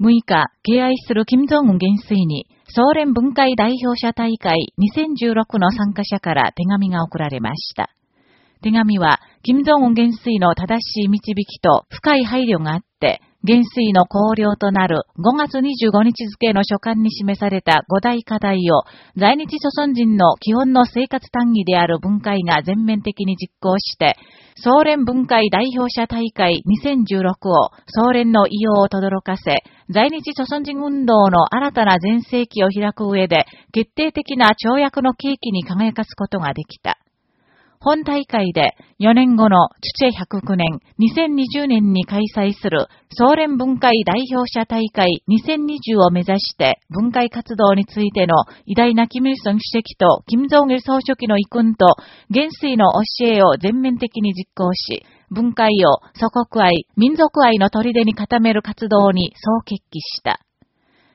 6日、敬愛する金正恩元帥に、総連文化代表者大会2016の参加者から手紙が送られました。手紙は、金正恩元帥の正しい導きと深い配慮があって、元帥の綱領となる5月25日付の書簡に示された5大課題を在日諸村人の基本の生活単位である文会が全面的に実行して、総連文会代表者大会2016を総連の意を轟かせ、在日諸村人運動の新たな全盛期を開く上で決定的な跳躍の契機に輝かすことができた。本大会で4年後のチュチ109年2020年に開催する総連文化代表者大会2020を目指して文化活動についての偉大なキム・イソン主席とキム・ジョン・イル総書記の遺訓と元帥の教えを全面的に実行し、文化を祖国愛、民族愛の砦に固める活動に総決起した。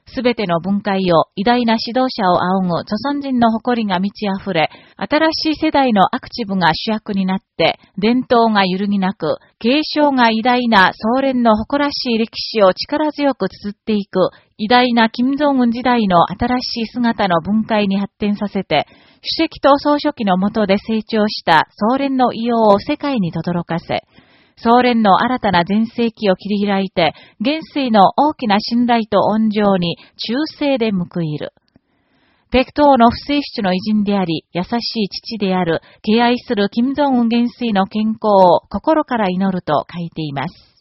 すべての文化を偉大な指導者を仰ぐ著存人の誇りが満ち溢れ、新しい世代のアクティブが主役になって、伝統が揺るぎなく、継承が偉大な総連の誇らしい歴史を力強く綴っていく、偉大な金正恩時代の新しい姿の文化に発展させて、主席と総書記の下で成長した総連の異様を世界に轟かせ、総連の新たな全盛期を切り開いて、元帥の大きな信頼と恩情に忠誠で報いる。北東の不正室の偉人であり、優しい父である、敬愛する金正恩元帥の健康を心から祈ると書いています。